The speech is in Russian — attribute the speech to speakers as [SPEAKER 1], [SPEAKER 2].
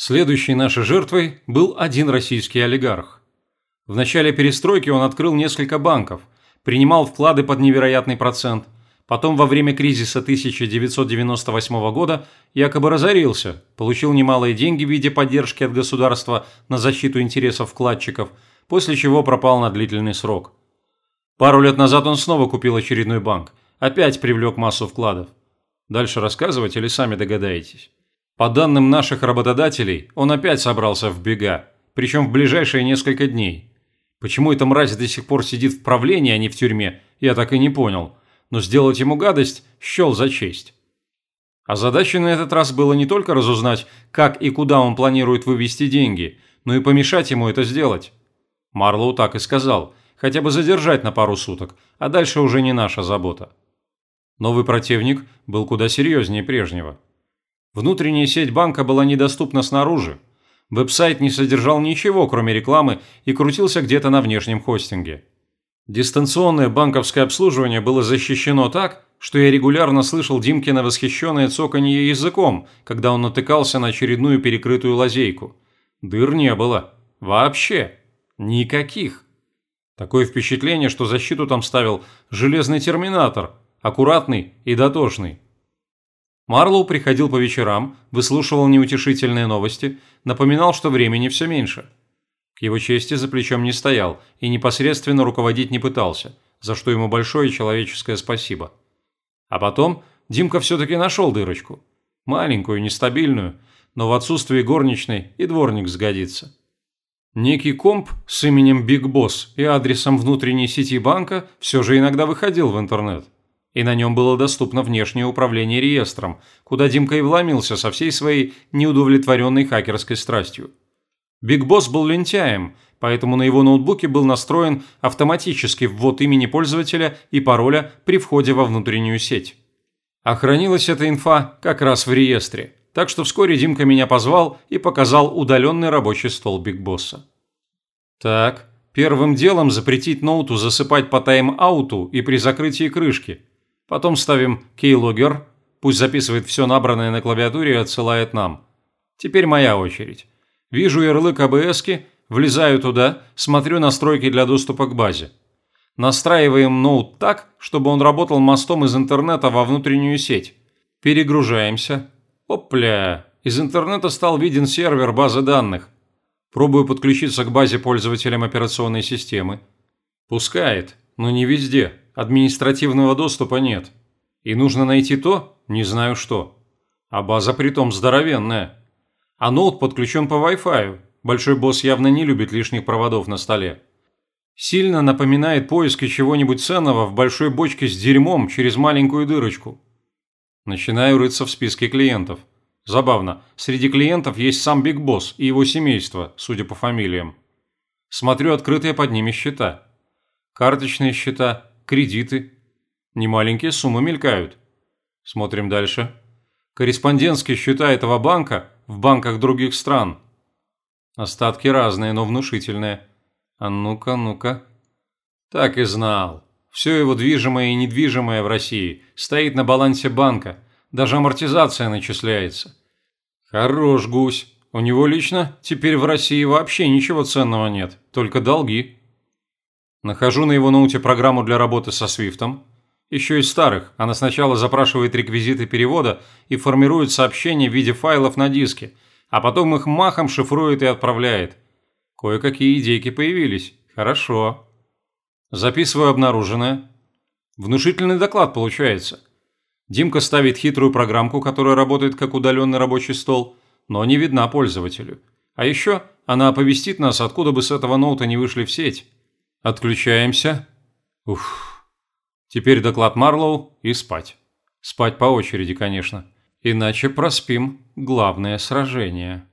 [SPEAKER 1] Следующей нашей жертвой был один российский олигарх. В начале перестройки он открыл несколько банков, принимал вклады под невероятный процент, потом во время кризиса 1998 года якобы разорился, получил немалые деньги в виде поддержки от государства на защиту интересов вкладчиков, после чего пропал на длительный срок. Пару лет назад он снова купил очередной банк, опять привлек массу вкладов. Дальше рассказывать или сами догадаетесь? По данным наших работодателей, он опять собрался в бега, причем в ближайшие несколько дней. Почему эта мразь до сих пор сидит в правлении, а не в тюрьме, я так и не понял. Но сделать ему гадость счел за честь. А задачей на этот раз было не только разузнать, как и куда он планирует вывести деньги, но и помешать ему это сделать. Марлоу так и сказал, хотя бы задержать на пару суток, а дальше уже не наша забота. Новый противник был куда серьезнее прежнего. Внутренняя сеть банка была недоступна снаружи. Веб-сайт не содержал ничего, кроме рекламы, и крутился где-то на внешнем хостинге. Дистанционное банковское обслуживание было защищено так, что я регулярно слышал Димкина восхищенное цоканье языком, когда он натыкался на очередную перекрытую лазейку. Дыр не было. Вообще. Никаких. Такое впечатление, что защиту там ставил железный терминатор, аккуратный и дотошный. Марлоу приходил по вечерам, выслушивал неутешительные новости, напоминал, что времени все меньше. К его чести за плечом не стоял и непосредственно руководить не пытался, за что ему большое человеческое спасибо. А потом Димка все-таки нашел дырочку. Маленькую, нестабильную, но в отсутствии горничной и дворник сгодится. Некий комп с именем Big Boss и адресом внутренней сети банка все же иногда выходил в интернет – и на нем было доступно внешнее управление реестром, куда Димка и вломился со всей своей неудовлетворенной хакерской страстью. Big Boss был лентяем, поэтому на его ноутбуке был настроен автоматический ввод имени пользователя и пароля при входе во внутреннюю сеть. А хранилась эта инфа как раз в реестре, так что вскоре Димка меня позвал и показал удаленный рабочий стол Big Boss а. Так, первым делом запретить ноуту засыпать по тайм-ауту и при закрытии крышки – Потом ставим keylogger, пусть записывает все набранное на клавиатуре и отсылает нам. Теперь моя очередь. Вижу ярлык ABS-ки, влезаю туда, смотрю настройки для доступа к базе. Настраиваем ноут так, чтобы он работал мостом из интернета во внутреннюю сеть. Перегружаемся. Опля, из интернета стал виден сервер базы данных. Пробую подключиться к базе пользователям операционной системы. Пускает, но не везде. Административного доступа нет. И нужно найти то, не знаю что. А база притом здоровенная. А ноут подключен по Wi-Fi. Большой босс явно не любит лишних проводов на столе. Сильно напоминает поиски чего-нибудь ценного в большой бочке с дерьмом через маленькую дырочку. Начинаю рыться в списке клиентов. Забавно, среди клиентов есть сам Биг Босс и его семейство, судя по фамилиям. Смотрю открытые под ними счета. Карточные счета, кредиты. Немаленькие суммы мелькают. Смотрим дальше. Корреспондентские счета этого банка в банках других стран. Остатки разные, но внушительные. А ну-ка, ну-ка. Так и знал. Все его движимое и недвижимое в России стоит на балансе банка. Даже амортизация начисляется. Хорош гусь. У него лично теперь в России вообще ничего ценного нет, только долги. Нахожу на его ноуте программу для работы со Свифтом. Еще из старых. Она сначала запрашивает реквизиты перевода и формирует сообщения в виде файлов на диске, а потом их махом шифрует и отправляет. Кое-какие идейки появились. Хорошо. Записываю обнаруженное. Внушительный доклад получается. Димка ставит хитрую программку, которая работает как удаленный рабочий стол, но не видна пользователю. А еще она оповестит нас, откуда бы с этого ноута не вышли в сеть. Отключаемся. Уф. Теперь доклад Марлоу и спать. Спать по очереди, конечно. Иначе проспим главное сражение.